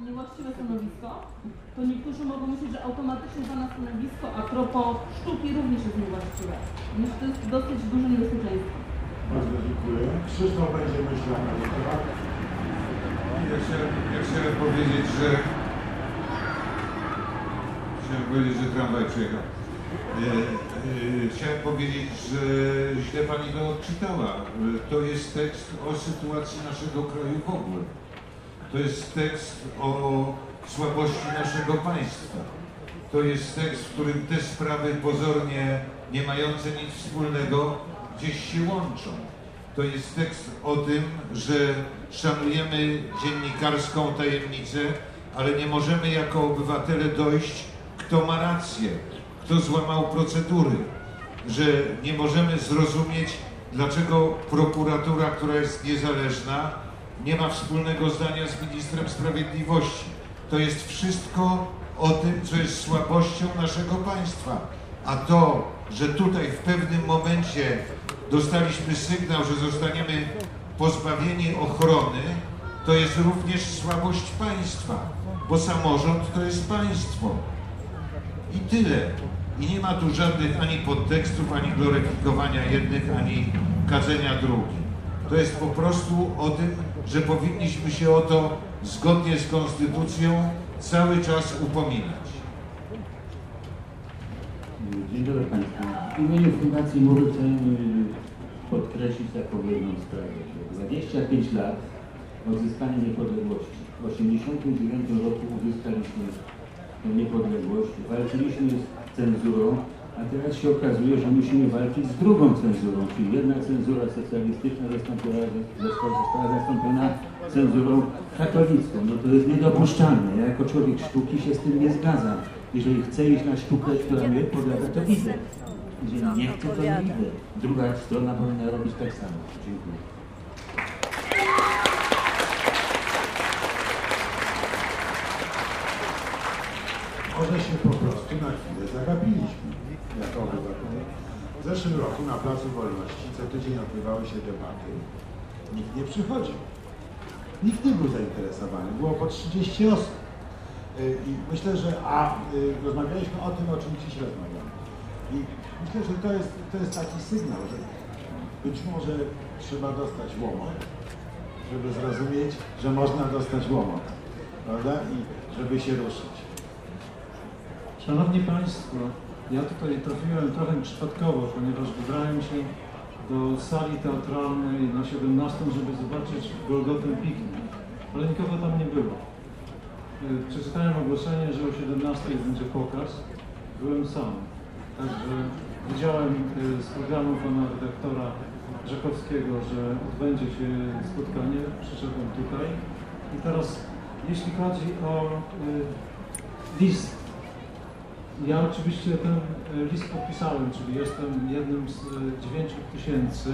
niewłaściwe stanowisko, to niektórzy mogą myśleć, że automatycznie dane stanowisko a propos sztuki również jest niewłaściwe. Myślę, że to jest dosyć duże niebezpieczeństwo. Bardzo dziękuję. Krzysztof będzie myślał na ten temat. Ja chciałem, ja chciałem powiedzieć, że chciałem powiedzieć, że tramwaj przyjechał. E, e, chciałem powiedzieć, że źle pani go odczytała. E, To jest tekst o sytuacji naszego kraju w ogóle. To jest tekst o słabości naszego państwa. To jest tekst, w którym te sprawy pozornie nie mające nic wspólnego gdzieś się łączą. To jest tekst o tym, że szanujemy dziennikarską tajemnicę, ale nie możemy jako obywatele dojść, kto ma rację, kto złamał procedury, że nie możemy zrozumieć, dlaczego prokuratura, która jest niezależna, nie ma wspólnego zdania z ministrem sprawiedliwości. To jest wszystko o tym, co jest słabością naszego państwa. A to, że tutaj w pewnym momencie dostaliśmy sygnał, że zostaniemy pozbawieni ochrony, to jest również słabość państwa, bo samorząd to jest państwo. I tyle. I nie ma tu żadnych ani podtekstów, ani gloryfikowania jednych, ani kadzenia drugich. To jest po prostu o tym, że powinniśmy się o to zgodnie z konstytucją cały czas upominać. Dzień dobry Państwu. W imieniu Fundacji Mury chcemy podkreślić taką jedną sprawę. że 25 lat odzyskania niepodległości. W 1989 roku uzyskaliśmy niepodległość, walczyliśmy z cenzurą, a teraz się okazuje, że musimy walczyć z drugą cenzurą, czyli jedna cenzura socjalistyczna została zastąpiona cenzurą katolicką. No to jest niedopuszczalne. Ja jako człowiek sztuki się z tym nie zgadzam. Jeżeli chcę iść na sztukę, która mnie podlega, to idę. Jeżeli nie chcę, to nie idę. Druga strona powinna robić tak samo. Dziękuję. Może się po prostu na chwilę zagapiliśmy W zeszłym roku na Placu Wolności co tydzień odbywały się debaty. Nikt nie przychodził. Nikt nie był zainteresowany. Było po 30 osób. Y, I myślę, że a y, rozmawialiśmy o tym, o czym dziś rozmawiamy. I myślę, że to jest, to jest taki sygnał, że być może trzeba dostać łomot, żeby zrozumieć, że można dostać łomot. Prawda? I żeby się ruszyć. Szanowni Państwo, ja tutaj trafiłem trochę przypadkowo, ponieważ wybrałem się do sali teatralnej na 17, żeby zobaczyć Golgotę Piknik, ale nikogo tam nie było. Y, Przeczytałem ogłoszenie, że o 17 będzie pokaz. Byłem sam. Także widziałem y, z programu pana redaktora Rzekowskiego, że odbędzie się spotkanie. Przyszedłem tutaj. I teraz, jeśli chodzi o y, list ja oczywiście ten e, list podpisałem, czyli jestem jednym z e, 9 tysięcy,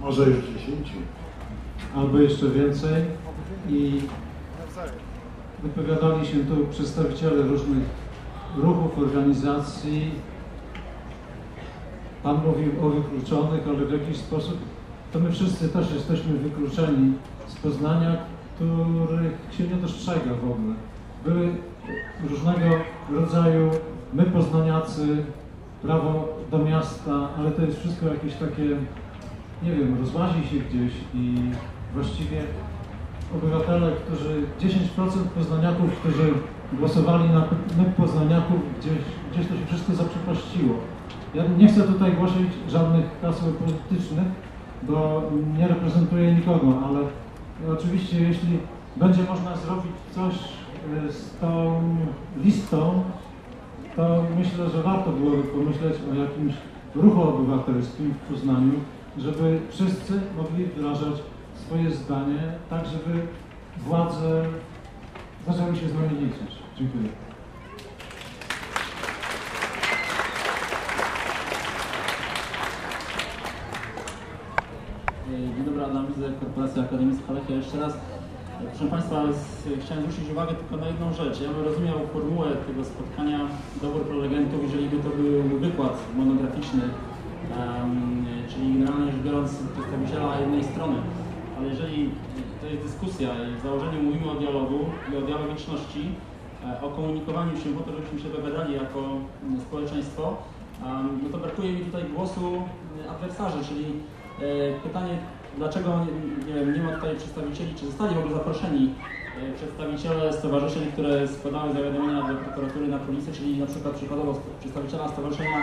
Może już 10. albo jeszcze więcej i wypowiadali się tu przedstawiciele różnych ruchów, organizacji. Pan mówił o wykluczonych, ale w jakiś sposób to my wszyscy też jesteśmy wykluczeni z Poznania, których się nie dostrzega w ogóle. Były różnego rodzaju, my poznaniacy, prawo do miasta, ale to jest wszystko jakieś takie, nie wiem, rozłazi się gdzieś i właściwie obywatele, którzy, 10% poznaniaków, którzy głosowali na my poznaniaków, gdzieś, gdzieś to się wszystko zaprzepaściło. Ja nie chcę tutaj głosić żadnych haseł politycznych, bo nie reprezentuję nikogo, ale oczywiście jeśli będzie można zrobić coś z tą listą, to myślę, że warto byłoby pomyśleć o jakimś ruchu obywatelskim w Poznaniu, żeby wszyscy mogli wyrażać swoje zdanie, tak żeby władze zaczęły się z nami liczyć. Dziękuję. Dzień dobry, Adam Widzę, Korporacja Akademicka Lechia. Jeszcze raz, e, proszę Państwa, chciałem zwrócić uwagę tylko na jedną rzecz. Ja bym rozumiał formułę tego spotkania, dobór prelegentów, jeżeli by to był wykład monograficzny, em, czyli generalnie rzecz biorąc przedstawiciela jednej strony. Ale jeżeli to jest dyskusja i w założeniu mówimy o dialogu i o dialogiczności, e, o komunikowaniu się po to, żebyśmy się dogadali jako społeczeństwo, em, no to brakuje mi tutaj głosu adwersarzy, czyli e, pytanie, dlaczego nie, nie, ma tutaj przedstawicieli, czy zostali w ogóle zaproszeni e, przedstawiciele stowarzyszeń, które składały zawiadomienia do prokuratury na policję, czyli na przykład przykładowo st- przedstawiciela Stowarzyszenia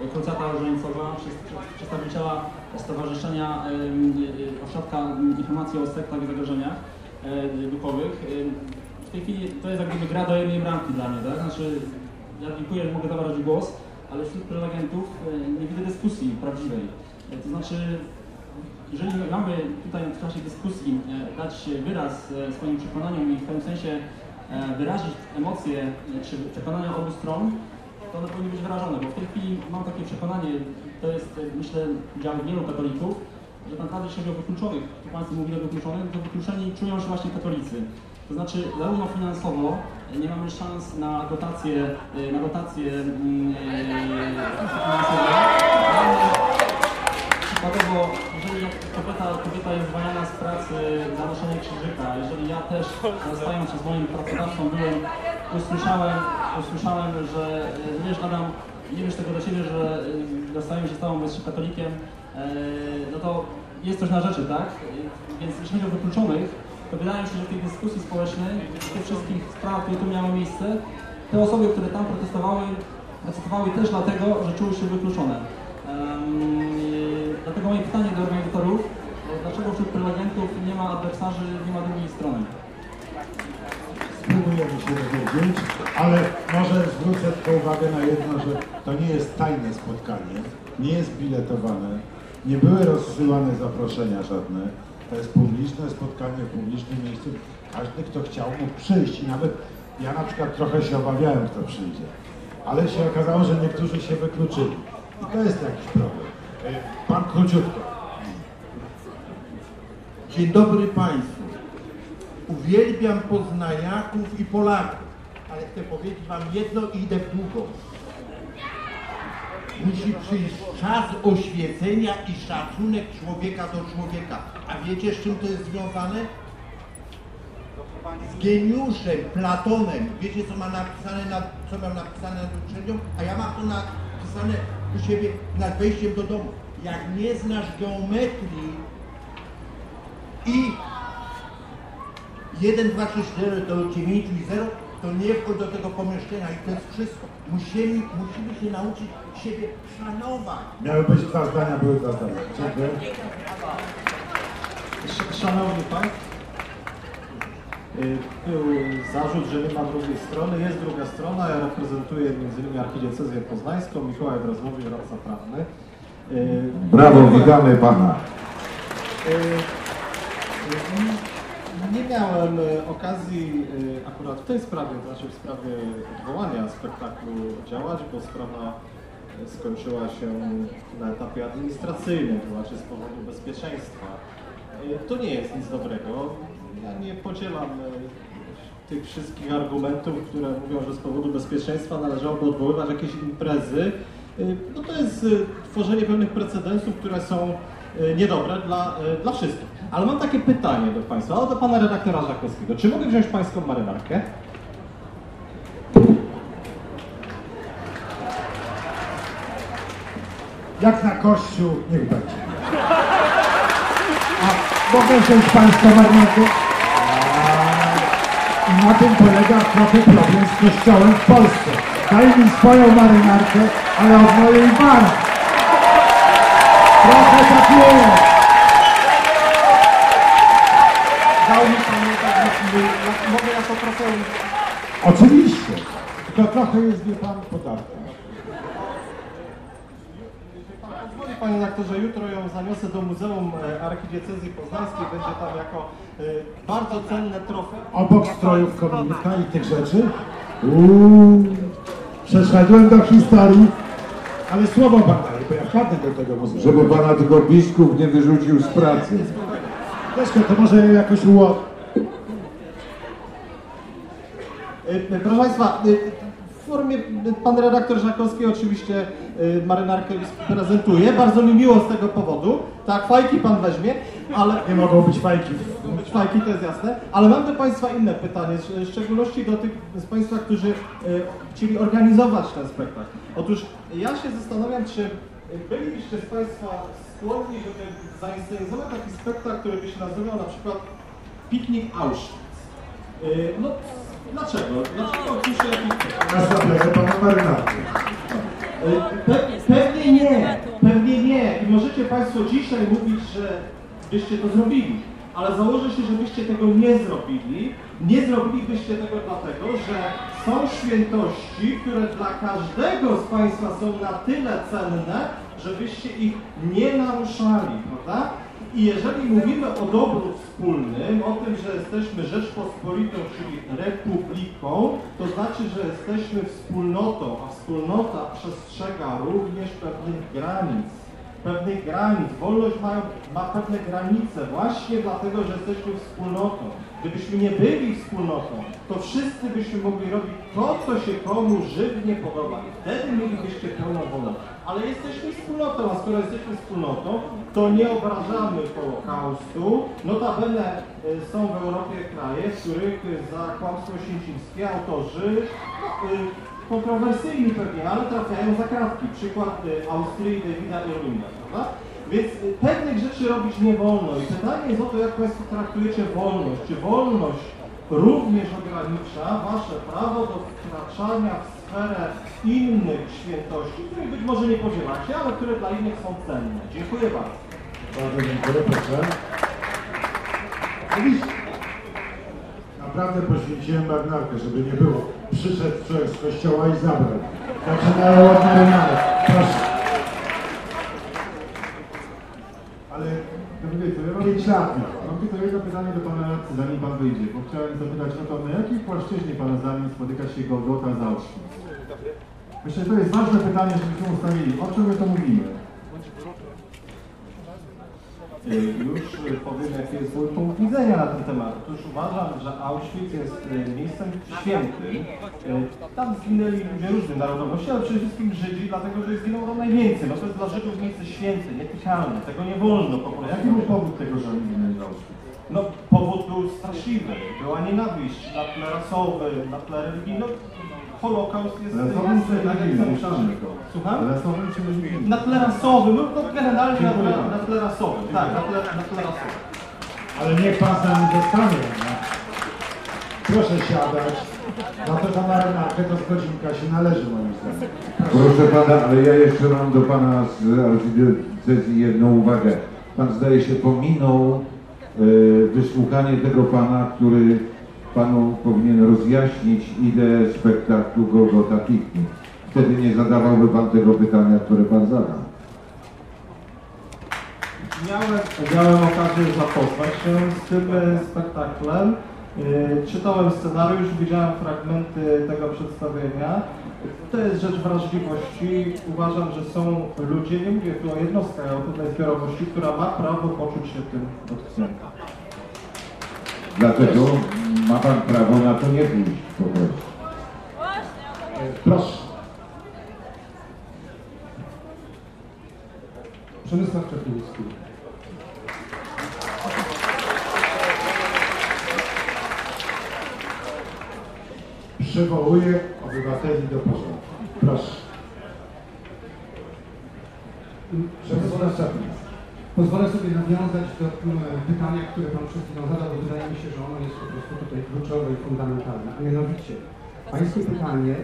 e, Krucjata Różańcowa, przed- przed- przedstawiciela Stowarzyszenia e, Ośrodka Informacji o Sektach i Zagrożeniach Duchowych. W tej chwili to jest jak gdyby gra do jednej bramki dla mnie, tak? Znaczy, ja dziękuję, że mogę zabrać głos, ale wśród prelegentów nie widzę dyskusji prawdziwej. To znaczy, jeżeli mamy tutaj w czasie dyskusji e, dać wyraz e, swoim przekonaniom i w pewnym sensie e, wyrazić emocje czy przekonania obu stron, to one powinny być wyrażone, bo w tej chwili mam takie przekonanie, to jest myślę dział wielu katolików, że tak naprawdę jeśli chodzi o wykluczonych, tu Państwo mówili o wykluczonych, to wykluczeni czują się właśnie katolicy. To znaczy zarówno finansowo nie mamy szans na dotacje, na dotacje mm, finansowe, ale Przykładowo, kobieta, kobieta jest zwalniana z pracy za noszenie krzyżyka, jeżeli ja też zostając się z moim pracodawcą byłem, usłyszałem, usłyszałem, że e, wiesz Adam, nie wiesz tego do siebie, że e, rozstałem się z tobą, jesteś katolikiem, e, no to jest coś na rzeczy, tak? E, Więc jeśli chodzi o wykluczonych, to wydaje mi się, że w tej dyskusji społecznej, tych wszystkich sprawach, które tu miały miejsce, te osoby, które tam protestowały, protestowały też dlatego, że czuły się wykluczone. Dlatego moje pytanie do organizatorów, dlaczego wśród prelegentów nie ma adwersarzy, nie ma drugiej strony? Spróbujemy się dowiedzieć, ale może zwrócę tylko uwagę na jedno, że to nie jest tajne spotkanie, nie jest biletowane, nie były rozsyłane zaproszenia żadne. To jest publiczne spotkanie w publicznym miejscu. Każdy, kto chciał, mógł przyjść i nawet ja na przykład trochę się obawiałem, kto przyjdzie. Ale się okazało, że niektórzy się wykluczyli. I to jest jakiś problem. E, Pan króciutko. Dzień dobry Państwu. Uwielbiam Poznaniaków i Polaków, ale chcę powiedzieć Wam jedno i idę w długą. Musi przyjść czas oświecenia i szacunek człowieka do człowieka. A wiecie z czym to jest związane? Z geniuszem, Platonem. Wiecie co ma napisane na, co miał napisane nad uczelnią? A ja mam to napisane u siebie nad wejściem do domu. Jak nie znasz geometrii, i 1, 2, 3, 4 do 9 i 0, to nie wchodź do tego pomieszczenia i to jest wszystko. Musimy, musimy się nauczyć siebie szanować. Miały być dwa zdania, były dwa zdania. Dziękuję. Sz- Szanowni Państwo, był zarzut, że nie ma drugiej strony. Jest druga strona. Ja reprezentuję m.in. archidiecezję poznańską, Mikołaj Wrozłowicz, radca prawny. Y, Brawo, witamy pana. y, y, Nie miałem y, okazji y, akurat w tej sprawie, to znaczy w sprawie odwołania spektaklu działać, bo sprawa y, skończyła się na etapie administracyjnym, to znaczy z powodu bezpieczeństwa. Y, To nie jest nic dobrego. Ja nie podzielam y, tych wszystkich argumentów, które mówią, że z powodu bezpieczeństwa należałoby odwoływać jakieś imprezy. Y, No to jest y, tworzenie pewnych precedensów, które są niedobre dla, dla wszystkich. Ale mam takie pytanie do Państwa, o do Pana redaktora Żakowskiego. Czy mogę wziąć Pańską marynarkę? Jak na kościół, niech będzie. A mogę wziąć Państwa marynarkę? Na tym polega trochę problem z kościołem w Polsce. Daj mi swoją marynarkę, ale od mojej bar. Trochę jest. Dał mi Pan tak, mogę jako trofeum. Oczywiście. Tylko trochę jest, wie Pan, podatku. Panie redaktorze, jutro ją zaniosę do Muzeum e, Archidiecezji Poznańskiej. Będzie tam jako e, bardzo cenne trofeum. Obok strojów komunika i tych rzeczy. Uuu, przeszedłem do historii. Ale słowo Pan daje, bo ja wpadnę do tego muzeum. Żeby pana tylko biskup nie wyrzucił z pracy. Leszko, to może jakoś uło... E, Proszę Państwa, w formie, pan redaktor Żakowski oczywiście y, marynarkę prezentuje, bardzo mi miło z tego powodu, tak, fajki pan weźmie, ale... Nie mogą być fajki. Mogą być fajki, to jest jasne, ale mam do Państwa inne pytanie, w szczególności do tych z Państwa, którzy y, chcieli organizować ten spektakl. Otóż ja się zastanawiam, czy byliście z Państwa skłonni, żeby zainscenizować taki spektakl, który by się nazywał na przykład Piknik Auschwitz. Y, No, dlaczego? Dlaczego się jakiś... Na zaplecze pana marynarki. Pe pewnie nie, pewnie nie. I możecie Państwo dzisiaj mówić, że byście to zrobili. Ale założę się, że byście tego nie zrobili. Nie zrobilibyście tego dlatego, że są świętości, które dla każdego z Państwa są na tyle cenne, żebyście ich nie naruszali, prawda? I jeżeli mówimy o dobru wspólnym, o tym, że jesteśmy Rzeczpospolitą, czyli republiką, to znaczy, że jesteśmy wspólnotą, a wspólnota przestrzega również pewnych granic. Pewnych granic. Wolność mają, ma pewne granice właśnie dlatego, że jesteśmy wspólnotą. Gdybyśmy nie byli wspólnotą, to wszyscy byśmy mogli robić to, co się komu żywnie podoba. I wtedy mielibyście pełną wolność. Ale jesteśmy wspólnotą, a skoro jesteśmy wspólnotą, to nie obrażamy Holokaustu. Notabene y, są w Europie kraje, w których za kłamstwo święcimskie autorzy y, kontrowersyjni pewnie, ale trafiają za kratki. Przykład y, Austrii Davida Irwinga, prawda? Więc y, pewnych rzeczy robić nie wolno. I pytanie jest o to, jak Państwo traktujecie wolność. Czy wolność również ogranicza Wasze prawo do wkraczania w sferę innych świętości, których być może nie podzielacie, ale które dla innych są cenne. Dziękuję bardzo. Bardzo dziękuję, proszę. Oczywiście. Naprawdę poświęciłem marynarkę, żeby nie było. Przyszedł człowiek z kościoła i zabrał. Zaczynają od marynarek. Proszę. Ale Pięć lat miał. mam tylko jedno pytanie do pana radcy, zanim pan wyjdzie, bo chciałem zapytać o to, na jakiej płaszczyźnie pana zdaniem spotyka się Golgota z Auschwitz? Myślę, że to jest ważne pytanie, żebyśmy ustalili, o czym my to mówimy. Y, Już powiem, jaki jest mój punkt widzenia na ten temat. Otóż uważam, że Auschwitz jest y, miejscem świętym. Y, Tam zginęli ludzie różnych narodowości, ale przede wszystkim Żydzi, dlatego że zginęło tam najwięcej. No to jest dla Żydów miejsce święte, nietykalne. Tego nie wolno po prostu. jaki był powód tego, że oni zginęli w Auschwitz? No powód był straszliwy. Była nienawiść na tle rasowym, na tle religijnym. No, Holokaust jest Rasowym czy tak religijnym? Ustalmy to. Słucham? Rasowym czy religijnym? Na tle rasowym, no generalnie na tle, na tle rasowym. Tak, na tle, na tle rasowym. Ale niech pan z nami zostanie. No. Proszę siadać. Na to za marynarkę to z godzinka się należy moim zdaniem. Proszę pana, ale ja jeszcze mam do pana z archidiecezji jedną uwagę. Pan zdaje się pominął e, wysłuchanie tego pana, który panu powinien rozjaśnić ideę spektaklu Golgota Piknik. Wtedy nie zadawałby pan tego pytania, które pan zadał. Miałem, miałem okazję zapoznać się z tym spektaklem. E, Czytałem scenariusz, widziałem fragmenty tego przedstawienia. To jest rzecz wrażliwości. Uważam, że są ludzie, nie mówię tu o jednostkach, ale pewnej zbiorowości, która ma prawo poczuć się tym dotknięta. Dlatego ma pan prawo na to nie pójść po prostu. Proszę. Przemysław Czepiński. Przywołuję obywateli do porządku. Proszę. Przemysław Czapliński. Pozwolę sobie nawiązać do mm, pytania, które Pan przed chwilą zadał, bo wydaje mi się, że ono jest po prostu tutaj kluczowe i fundamentalne. A mianowicie, Pańskie pytanie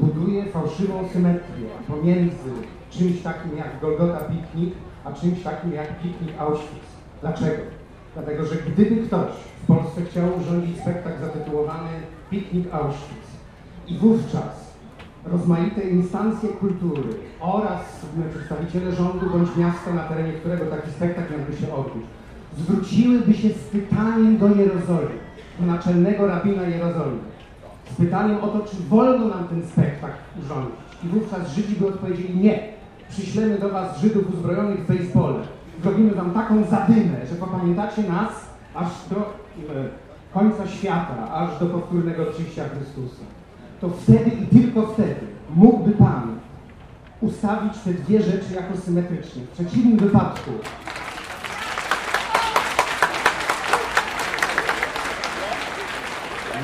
buduje fałszywą symetrię pomiędzy czymś takim jak Golgota Piknik, a czymś takim jak Piknik Auschwitz. Dlaczego? Dlatego, że gdyby ktoś w Polsce chciał urządzić spektakl zatytułowany Piknik Auschwitz i wówczas rozmaite instancje kultury oraz przedstawiciele rządu bądź miasta, na terenie którego taki spektakl miałby się odbyć, zwróciłyby się z pytaniem do Jerozolimy, do naczelnego rabina Jerozolimy, z pytaniem o to, czy wolno nam ten spektakl urządzić. I wówczas Żydzi by odpowiedzieli nie. Przyślemy do was Żydów uzbrojonych w basebole. Zrobimy wam taką zadymę, że popamiętacie nas aż do e, końca świata, aż do powtórnego przyjścia Chrystusa. To wtedy i tylko wtedy mógłby Pan ustawić te dwie rzeczy jako symetryczne. W przeciwnym wypadku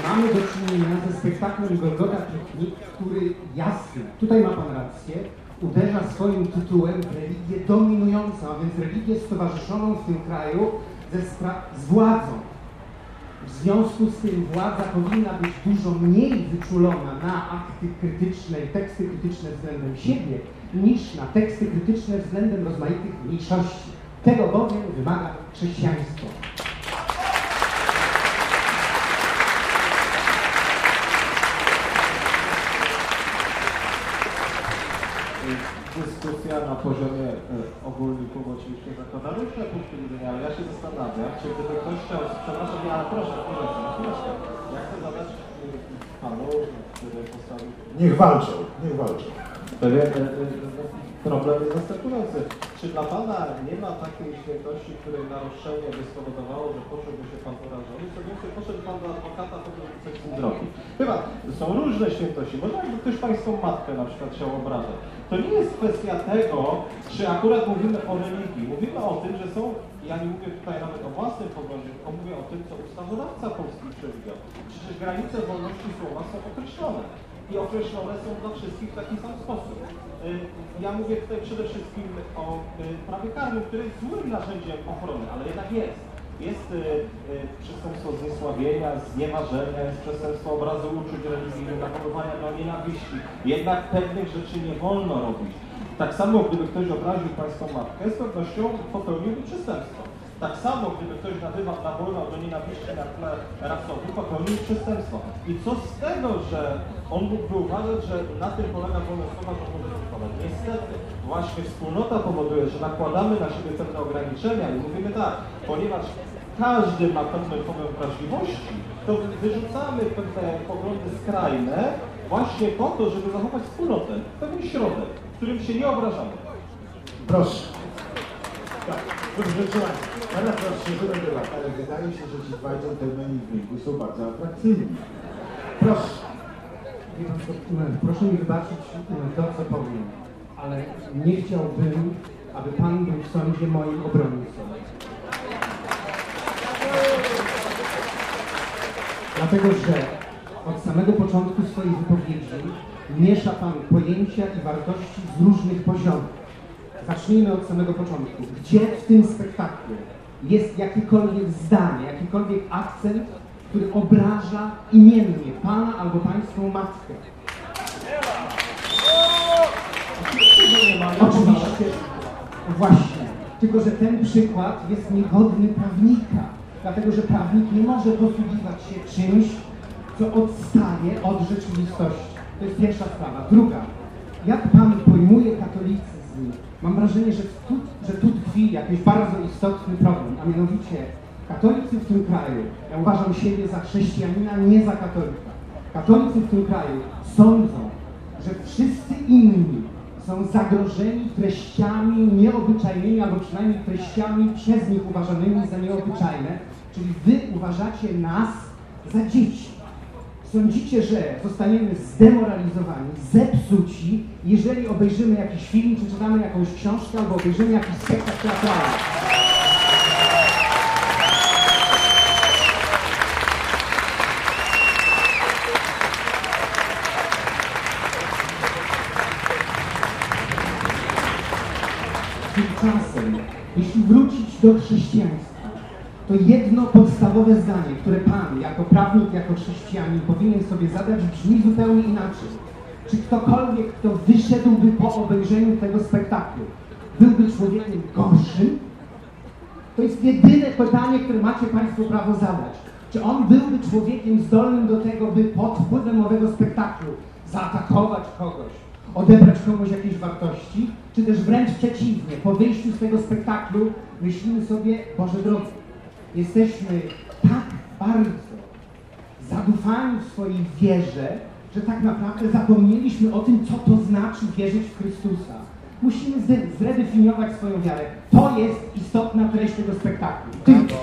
mamy do czynienia ze spektaklem Golgota Piknik, który jasny, tutaj ma Pan rację, uderza swoim tytułem w religię dominującą, a więc religię stowarzyszoną w tym kraju ze z władzą. W związku z tym władza powinna być dużo mniej wyczulona na akty krytyczne i teksty krytyczne względem siebie, niż na teksty krytyczne względem rozmaitych mniejszości. Tego bowiem wymaga chrześcijaństwo. Poziomie ogólników oczywiście zakłada różne punkty widzenia, ale ja się zastanawiam, czy gdyby ktoś chciał, przepraszam, ja, proszę, chwileczkę, chwileczkę. Ja chcę zadać e, panu, który postawił Niech walczą, niech walczą. pewien e, e, problem jest następujący. Czy dla pana nie ma takiej świętości, której naruszenie by spowodowało, że poczułby się pan urażony? Co więcej, poszedł pan do adwokata, by coś zrobił. Chyba, są różne świętości. Może jakby ktoś pańską matkę na przykład chciał obrażać. To nie jest kwestia tego, czy akurat mówimy o religii. Mówimy o tym, że są, ja nie mówię tutaj nawet o własnym poglądzie, tylko mówię o tym, co ustawodawca polski przewidział. Przecież granice wolności słowa są określone. I określone są dla wszystkich w taki sam sposób. Y, Ja mówię tutaj przede wszystkim o y, prawie karnym, które jest złym narzędziem ochrony, ale jednak jest. Jest y, y, przestępstwo zniesławienia, znieważenia, jest przestępstwo obrazu uczuć religijnych, nawoływania do nienawiści. Jednak pewnych rzeczy nie wolno robić. Tak samo, gdyby ktoś obraził pańską matkę, z pewnością popełniłby przestępstwo. Tak samo, gdyby ktoś nawoływał do nienawiści na tle rasowym, popełnił przestępstwo. I co z tego, że on mógłby uważać, że na tym polega wolność słowa, że może krytykować. Niestety, właśnie wspólnota powoduje, że nakładamy na siebie pewne ograniczenia i mówimy tak, ponieważ każdy ma pewne poziom wrażliwości, to wyrzucamy pewne poglądy skrajne właśnie po to, żeby zachować wspólnotę, pewien środek, w którym się nie obrażamy. Proszę. Tak, dobrze, trzymaj. Teraz rozszerzymy debat, ale wydaje się, że ci dwaj dżentelmeni w rynku są bardzo atrakcyjni. Proszę. E, Proszę mi wybaczyć e, to, co powiem, ale nie chciałbym, aby pan był w sądzie moim obrońcą. Dlatego, że od samego początku swojej wypowiedzi miesza pan pojęcia i wartości z różnych poziomów. Zacznijmy od samego początku. Gdzie w tym spektaklu jest jakiekolwiek zdanie, jakikolwiek akcent, który obraża imiennie pana albo pańską matkę? Oczywiście, właśnie. Tylko, że ten przykład jest niegodny prawnika. Dlatego, że prawnik nie może posługiwać się czymś, co odstaje od rzeczywistości. To jest pierwsza sprawa. Druga. Jak pan pojmuje katolicyzm? Mam wrażenie, że tu, że tu tkwi jakiś bardzo istotny problem, a mianowicie katolicy w tym kraju, ja uważam siebie za chrześcijanina, nie za katolika. Katolicy w tym kraju sądzą, że wszyscy inni są zagrożeni treściami nieobyczajnymi, albo przynajmniej treściami przez nich uważanymi za nieobyczajne, czyli wy uważacie nas za dzieci. Sądzicie, że zostaniemy zdemoralizowani, zepsuci, jeżeli obejrzymy jakiś film, czy czytamy jakąś książkę, albo obejrzymy jakiś spektakl teatralny. Tymczasem, jeśli wrócić do chrześcijaństwa, to jedno podstawowe zdanie, które Pan, jako prawnik, jako chrześcijanin, powinien sobie zadać, brzmi zupełnie inaczej. Czy ktokolwiek, kto wyszedłby po obejrzeniu tego spektaklu, byłby człowiekiem gorszym? To jest jedyne pytanie, które macie Państwo prawo zadać. Czy on byłby człowiekiem zdolnym do tego, by pod wpływem owego spektaklu zaatakować kogoś, odebrać komuś jakieś wartości, czy też wręcz przeciwnie, po wyjściu z tego spektaklu myślimy sobie, Boże drogi, jesteśmy tak bardzo zadufani w swojej wierze, że tak naprawdę zapomnieliśmy o tym, co to znaczy wierzyć w Chrystusa. Musimy zredefiniować swoją wiarę. To jest istotna treść tego spektaklu. Tylko.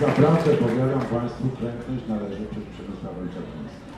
Za pracę powiadam Państwu, klęknąć należy przed Przemysławem Czaplińskim.